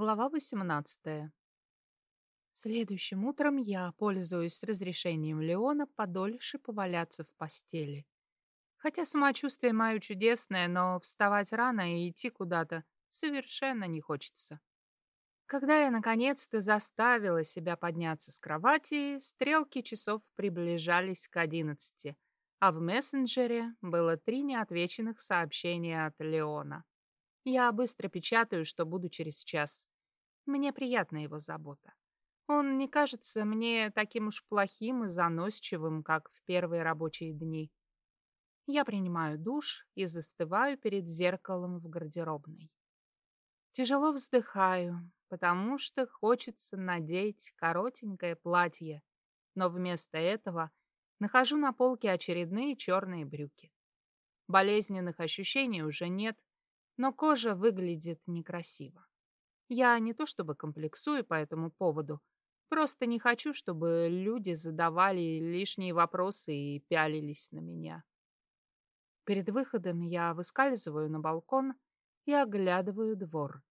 Глава 18. Следующим утром я, пользуясь разрешением Леона, подольше поваляться в постели. Хотя самочувствие мое чудесное, но вставать рано и идти куда-то совершенно не хочется. Когда я наконец-то заставила себя подняться с кровати, стрелки часов приближались к одиннадцати, а в мессенджере было три неотвеченных сообщения от Леона. Я быстро печатаю, что буду через час. Мне приятна его забота. Он не кажется мне таким уж плохим и заносчивым, как в первые рабочие дни. Я принимаю душ и застываю перед зеркалом в гардеробной. Тяжело вздыхаю, потому что хочется надеть коротенькое платье, но вместо этого нахожу на полке очередные черные брюки. Болезненных ощущений уже нет, но кожа выглядит некрасиво. Я не то чтобы комплексую по этому поводу, просто не хочу, чтобы люди задавали лишние вопросы и пялились на меня. Перед выходом я выскальзываю на балкон и оглядываю двор.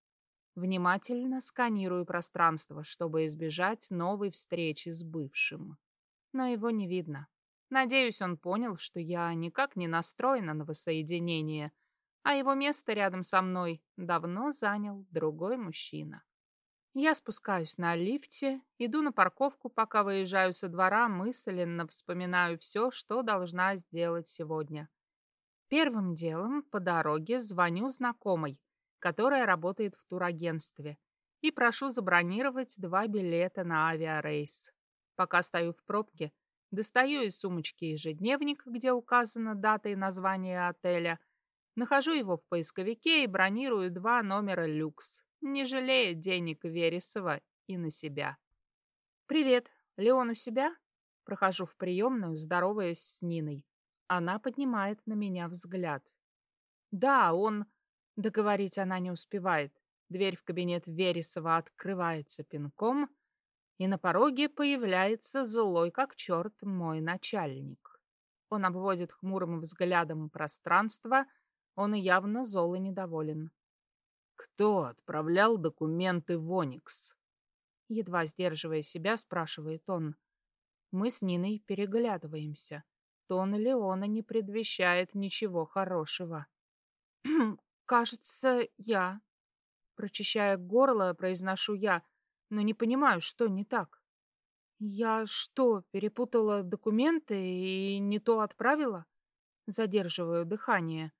Внимательно сканирую пространство, чтобы избежать новой встречи с бывшим. Но его не видно. Надеюсь, он понял, что я никак не настроена на воссоединение — а его место рядом со мной давно занял другой мужчина. Я спускаюсь на лифте, иду на парковку, пока выезжаю со двора, мысленно вспоминаю все, что должна сделать сегодня. Первым делом по дороге звоню знакомой, которая работает в турагентстве, и прошу забронировать два билета на авиарейс. Пока стою в пробке, достаю из сумочки ежедневник, где указана дата и название отеля, Нахожу его в поисковике и бронирую два номера люкс, не жалея денег Вересова и на себя. «Привет, Леон у себя?» Прохожу в приемную, здороваясь с Ниной. Она поднимает на меня взгляд. «Да, он...» Договорить она не успевает. Дверь в кабинет Вересова открывается пинком, и на пороге появляется злой как черт мой начальник. Он обводит хмурым взглядом пространство — он явно зол и недоволен. «Кто отправлял документы в Оникс?» Едва сдерживая себя, спрашивает он. Мы с Ниной переглядываемся. Тон Леона не предвещает ничего хорошего. «Кажется, я...» Прочищая горло, произношу я, но не понимаю, что не так. «Я что, перепутала документы и не то отправила?» Задерживаю дыхание.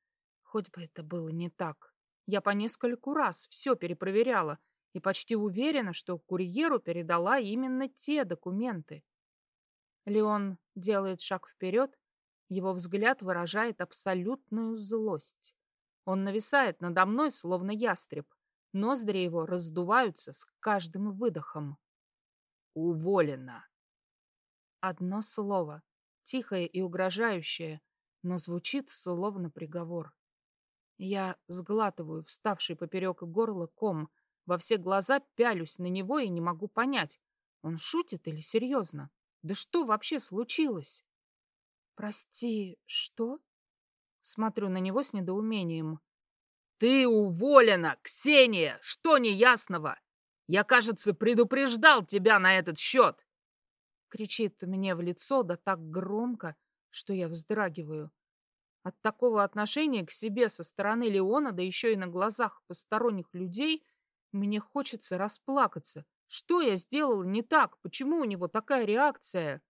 Хоть бы это было не так. Я по нескольку раз все перепроверяла и почти уверена, что курьеру передала именно те документы. Леон делает шаг вперед, его взгляд выражает абсолютную злость. Он нависает надо мной, словно ястреб. Ноздри его раздуваются с каждым выдохом. «Уволена!» Одно слово, тихое и угрожающее, но звучит словно приговор. Я сглатываю вставший поперек горла ком, во все глаза пялюсь на него и не могу понять, он шутит или серьезно? Да что вообще случилось? Прости, что? Смотрю на него с недоумением. Ты уволена, Ксения! Что неясного? Я, кажется, предупреждал тебя на этот счет. Кричит мне в лицо, да так громко, что я вздрагиваю. От такого отношения к себе со стороны Леона, да еще и на глазах посторонних людей, мне хочется расплакаться. Что я сделала не так? Почему у него такая реакция?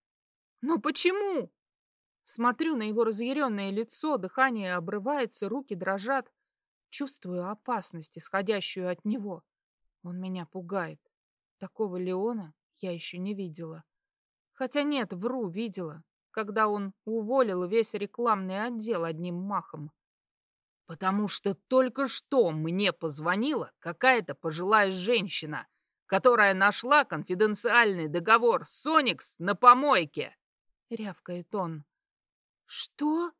Но почему? Смотрю на его разъяренное лицо, дыхание обрывается, руки дрожат. Чувствую опасность, исходящую от него. Он меня пугает. Такого Леона я еще не видела. Хотя нет, вру, видела когда он уволил весь рекламный отдел одним махом. Потому что только что мне позвонила какая-то пожилая женщина, которая нашла конфиденциальный договор Соникс на помойке. Рявкает он. Что?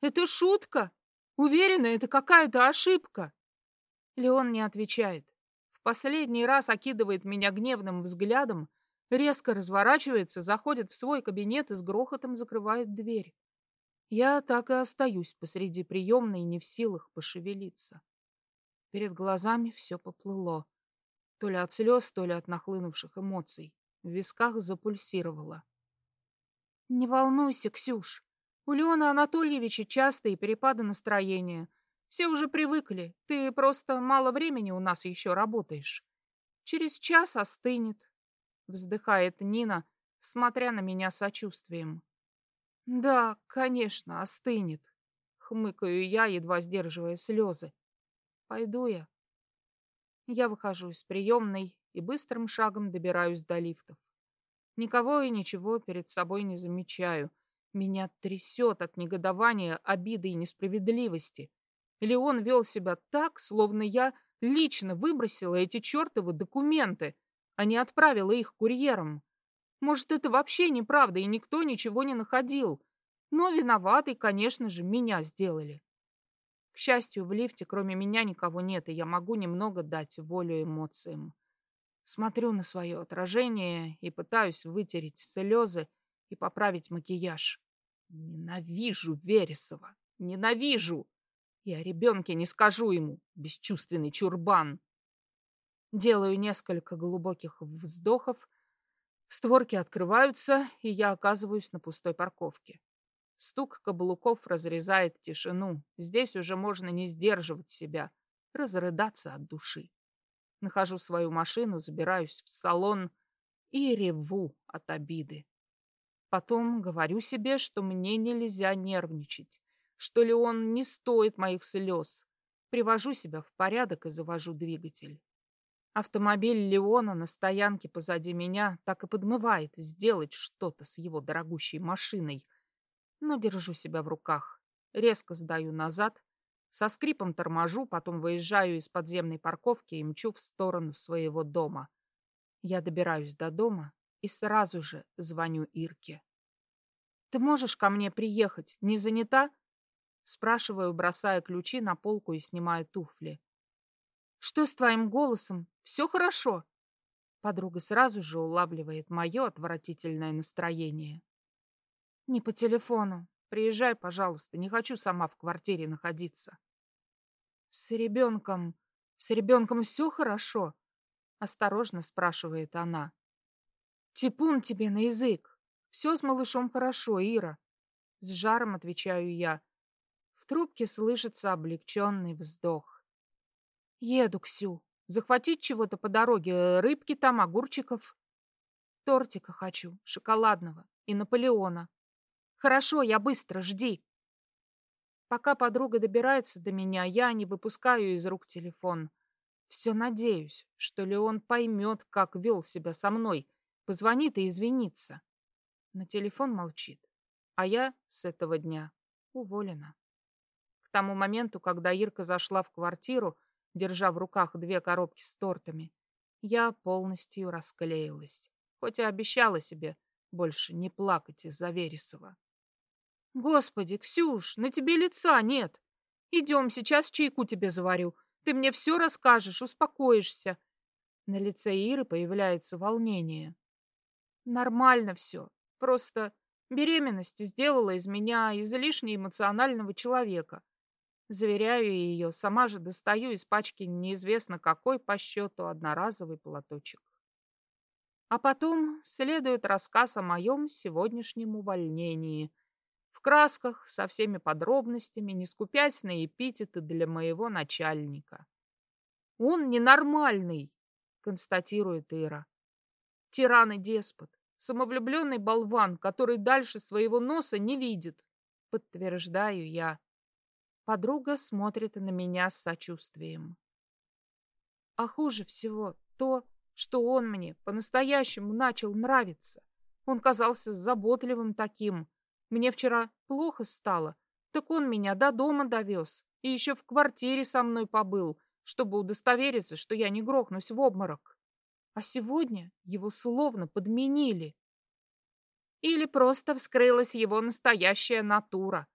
Это шутка? Уверена, это какая-то ошибка. Леон не отвечает. В последний раз окидывает меня гневным взглядом, Резко разворачивается, заходит в свой кабинет и с грохотом закрывает дверь. Я так и остаюсь посреди приемной, не в силах пошевелиться. Перед глазами все поплыло. То ли от слез, то ли от нахлынувших эмоций. В висках запульсировало. «Не волнуйся, Ксюш. У Леона Анатольевича частые перепады настроения. Все уже привыкли. Ты просто мало времени у нас еще работаешь. Через час остынет», — вздыхает Нина, смотря на меня сочувствием. «Да, конечно, остынет», — хмыкаю я, едва сдерживая слезы. «Пойду я». Я выхожу из приемной и быстрым шагом добираюсь до лифтов. Никого и ничего перед собой не замечаю. Меня трясет от негодования, обиды и несправедливости. Или он вел себя так, словно я лично выбросила эти чертовы документы, а не отправила их курьером. Может, это вообще неправда, и никто ничего не находил. Но виноватой, конечно же, меня сделали. К счастью, в лифте кроме меня никого нет, и я могу немного дать волю эмоциям. Смотрю на свое отражение и пытаюсь вытереть слезы и поправить макияж. Ненавижу Вересова. Ненавижу. О ребенке не скажу ему, бесчувственный чурбан. Делаю несколько глубоких вздохов. Створки открываются, и я оказываюсь на пустой парковке. Стук каблуков разрезает тишину. Здесь уже можно не сдерживать себя, разрыдаться от души. Нахожу свою машину, забираюсь в салон и реву от обиды. Потом говорю себе, что мне нельзя нервничать, что ли он не стоит моих слез. Привожу себя в порядок и завожу двигатель. Автомобиль Леона на стоянке позади меня так и подмывает сделать что-то с его дорогущей машиной — но держу себя в руках. Резко сдаю назад, со скрипом торможу, потом выезжаю из подземной парковки и мчу в сторону своего дома. Я добираюсь до дома и сразу же звоню Ирке. «Ты можешь ко мне приехать? Не занята?» Спрашиваю, бросая ключи на полку и снимая туфли. «Что с твоим голосом? Все хорошо?» Подруга сразу же улавливает мое отвратительное настроение. Не по телефону. Приезжай, пожалуйста. Не хочу сама в квартире находиться. С ребенком... С ребенком все хорошо? Осторожно спрашивает она. Типун тебе на язык. Все с малышом хорошо, Ира. С жаром отвечаю я. В трубке слышится облегченный вздох. Еду, Ксю. Захватить чего-то по дороге. Рыбки там, огурчиков. Тортика хочу, шоколадного и Наполеона. Хорошо, я быстро, жди. Пока подруга добирается до меня, я не выпускаю из рук телефон. Все надеюсь, что Леон поймет, как вел себя со мной, позвонит и извинится. Но телефон молчит, а я с этого дня уволена. К тому моменту, когда Ирка зашла в квартиру, держа в руках две коробки с тортами, я полностью расклеилась, хоть и обещала себе больше не плакать из-за Вересова. Господи, Ксюш, на тебе лица нет. Идем, сейчас чайку тебе заварю. Ты мне все расскажешь, успокоишься. На лице Иры появляется волнение. Нормально все. Просто беременность сделала из меня излишне эмоционального человека. Заверяю ее, сама же достаю из пачки неизвестно какой по счету одноразовый платочек. А потом следует рассказ о моем сегодняшнем увольнении – в красках, со всеми подробностями, не скупясь на эпитеты для моего начальника. «Он ненормальный», — констатирует Ира. «Тиран и деспот, самовлюбленный болван, который дальше своего носа не видит», — подтверждаю я. Подруга смотрит на меня с сочувствием. А хуже всего то, что он мне по-настоящему начал нравиться. Он казался заботливым таким, мне вчера плохо стало, так он меня до дома довез и еще в квартире со мной побыл, чтобы удостовериться, что я не грохнусь в обморок. А сегодня его словно подменили. Или просто вскрылась его настоящая натура.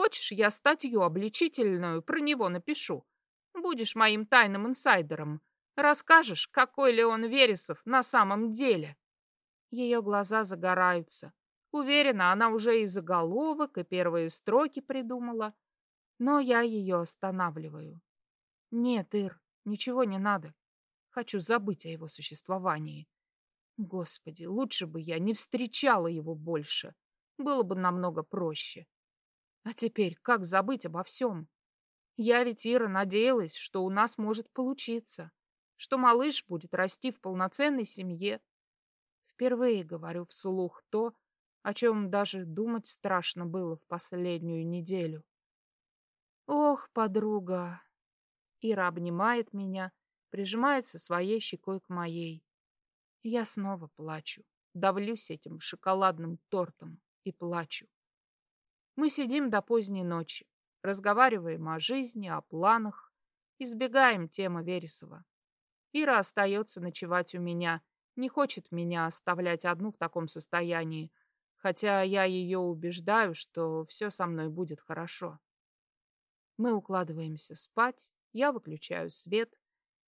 Хочешь, я статью обличительную про него напишу? Будешь моим тайным инсайдером. Расскажешь, какой ли он Вересов на самом деле. Ее глаза загораются. Уверена, она уже и заголовок, и первые строки придумала. Но я ее останавливаю. Нет, Ир, ничего не надо. Хочу забыть о его существовании. Господи, лучше бы я не встречала его больше. Было бы намного проще. А теперь как забыть обо всем? Я ведь, Ира, надеялась, что у нас может получиться, что малыш будет расти в полноценной семье. Впервые говорю вслух то, о чем даже думать страшно было в последнюю неделю. Ох, подруга! Ира обнимает меня, прижимается своей щекой к моей. Я снова плачу, давлюсь этим шоколадным тортом и плачу. Мы сидим до поздней ночи, разговариваем о жизни, о планах, избегаем темы Вересова. Ира остается ночевать у меня, не хочет меня оставлять одну в таком состоянии, хотя я ее убеждаю, что все со мной будет хорошо. Мы укладываемся спать, я выключаю свет,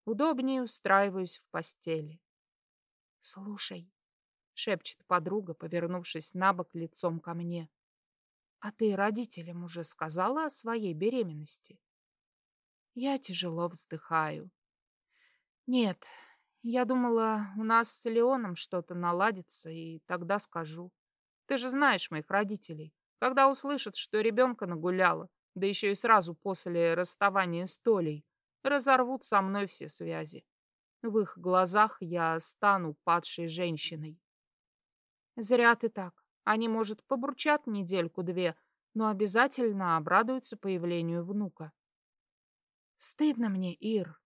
удобнее устраиваюсь в постели. «Слушай», — шепчет подруга, повернувшись на бок лицом ко мне, «а ты родителям уже сказала о своей беременности?» Я тяжело вздыхаю. «Нет, я думала, у нас с Леоном что-то наладится, и тогда скажу. Ты же знаешь моих родителей. Когда услышат, что ребенка нагуляла, да еще и сразу после расставания с Толей, разорвут со мной все связи. В их глазах я стану падшей женщиной. Зря ты так. Они, может, побурчат недельку-две, но обязательно обрадуются появлению внука. Стыдно мне, Ир.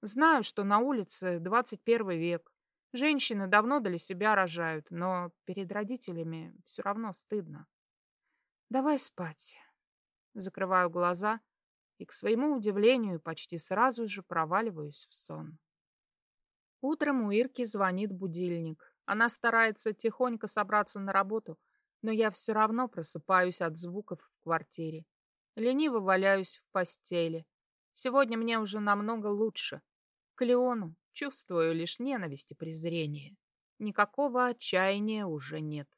Знаю, что на улице 21 век. Женщины давно для себя рожают, но перед родителями все равно стыдно. Давай спать. Закрываю глаза и, к своему удивлению, почти сразу же проваливаюсь в сон. Утром у Ирки звонит будильник. Она старается тихонько собраться на работу, но я все равно просыпаюсь от звуков в квартире. Лениво валяюсь в постели. Сегодня мне уже намного лучше. К Леону чувствую лишь ненависть и презрение. Никакого отчаяния уже нет.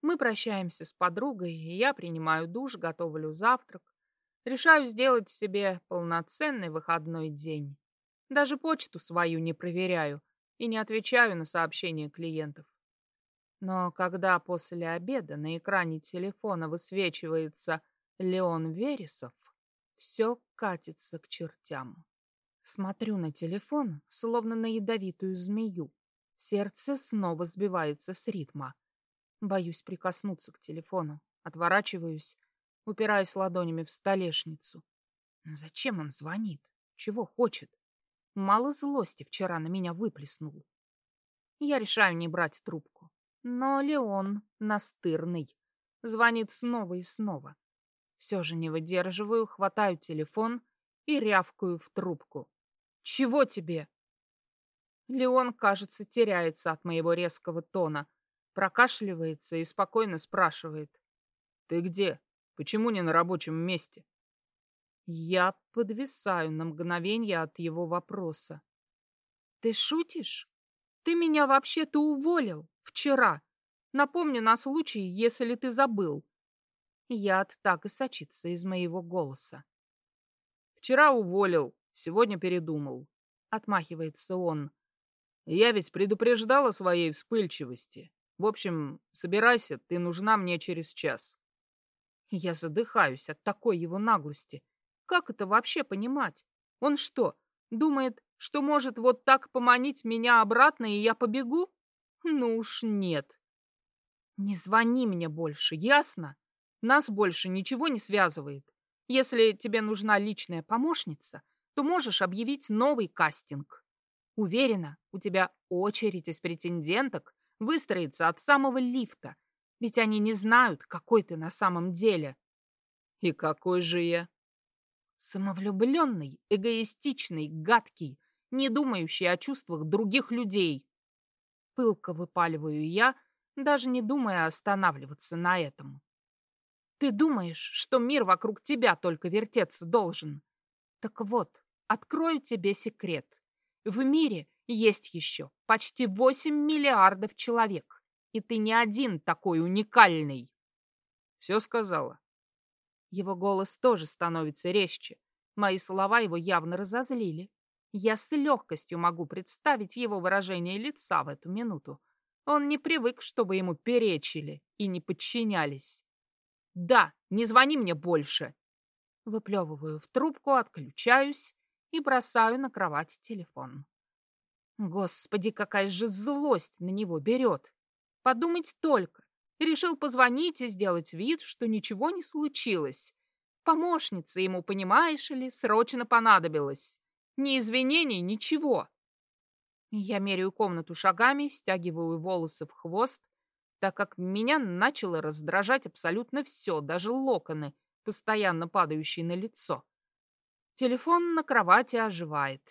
Мы прощаемся с подругой, и я принимаю душ, готовлю завтрак. Решаю сделать себе полноценный выходной день. Даже почту свою не проверяю и не отвечаю на сообщения клиентов. Но когда после обеда на экране телефона высвечивается Леон Вересов, все катится к чертям. Смотрю на телефон, словно на ядовитую змею. Сердце снова сбивается с ритма. Боюсь прикоснуться к телефону. Отворачиваюсь, упираясь ладонями в столешницу. Зачем он звонит? Чего хочет? Мало злости вчера на меня выплеснул. Я решаю не брать трубку. Но Леон настырный. Звонит снова и снова. Все же не выдерживаю, хватаю телефон и рявкаю в трубку. «Чего тебе?» Леон, кажется, теряется от моего резкого тона, прокашливается и спокойно спрашивает. «Ты где? Почему не на рабочем месте?» Я подвисаю на мгновение от его вопроса. «Ты шутишь? Ты меня вообще-то уволил вчера. Напомню на случай, если ты забыл». Яд так и сочится из моего голоса. «Вчера уволил, сегодня передумал», — отмахивается он. «Я ведь предупреждал о своей вспыльчивости. В общем, собирайся, ты нужна мне через час». Я задыхаюсь от такой его наглости. Как это вообще понимать? Он что, думает, что может вот так поманить меня обратно, и я побегу? Ну уж нет. Не звони мне больше, ясно? Нас больше ничего не связывает. Если тебе нужна личная помощница, то можешь объявить новый кастинг. Уверена, у тебя очередь из претенденток выстроится от самого лифта, ведь они не знают, какой ты на самом деле. И какой же я? Самовлюбленный, эгоистичный, гадкий, не думающий о чувствах других людей. Пылко выпаливаю я, даже не думая останавливаться на этом. Ты думаешь, что мир вокруг тебя только вертеться должен? Так вот, открою тебе секрет. В мире есть еще почти 8 миллиардов человек, и ты не один такой уникальный. Все сказала. Его голос тоже становится резче. Мои слова его явно разозлили. Я с легкостью могу представить его выражение лица в эту минуту. Он не привык, чтобы ему перечили и не подчинялись. «Да, не звони мне больше!» Выплевываю в трубку, отключаюсь и бросаю на кровать телефон. Господи, какая же злость на него берет! Подумать только. Решил позвонить и сделать вид, что ничего не случилось. Помощница ему, понимаешь ли, срочно понадобилась. Ни извинений, ничего. Я меряю комнату шагами, стягиваю волосы в хвост, так как меня начало раздражать абсолютно все, даже локоны, постоянно падающие на лицо. Телефон на кровати оживает,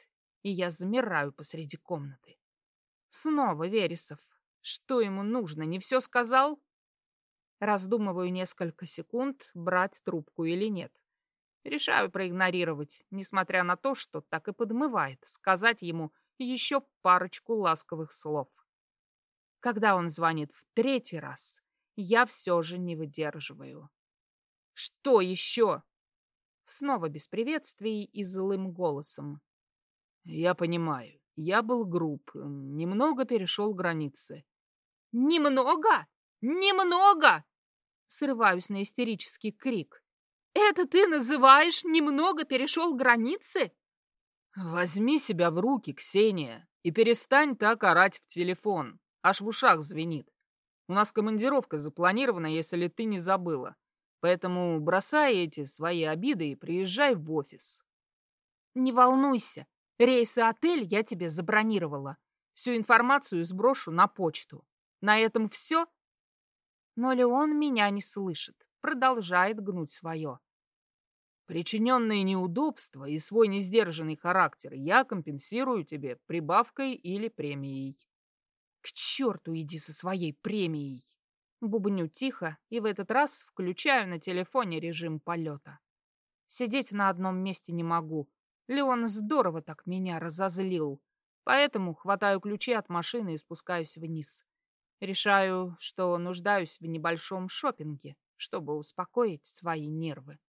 и я замираю посреди комнаты. Снова Вересов. Что ему нужно, не все сказал? Раздумываю несколько секунд, брать трубку или нет. Решаю проигнорировать, несмотря на то, что так и подмывает сказать ему еще парочку ласковых слов. Когда он звонит в третий раз, я все же не выдерживаю. «Что еще?» Снова без приветствий и злым голосом. «Я понимаю, я был груб, немного перешел границы». «Немного? Немного?» Срываюсь на истерический крик. Это ты называешь немного перешел границы? Возьми себя в руки, Ксения, и перестань так орать в телефон. Аж в ушах звенит. У нас командировка запланирована, если ты не забыла. Поэтому бросай эти свои обиды и приезжай в офис. Не волнуйся. Рейс и отель я тебе забронировала. Всю информацию сброшу на почту. На этом все? Но Леон меня не слышит продолжает гнуть свое. Причиненные неудобства и свой несдержанный характер я компенсирую тебе прибавкой или премией. К черту иди со своей премией. Бубню тихо и в этот раз включаю на телефоне режим полета. Сидеть на одном месте не могу. Леон здорово так меня разозлил. Поэтому хватаю ключи от машины и спускаюсь вниз. Решаю, что нуждаюсь в небольшом шопинге чтобы успокоить свои нервы.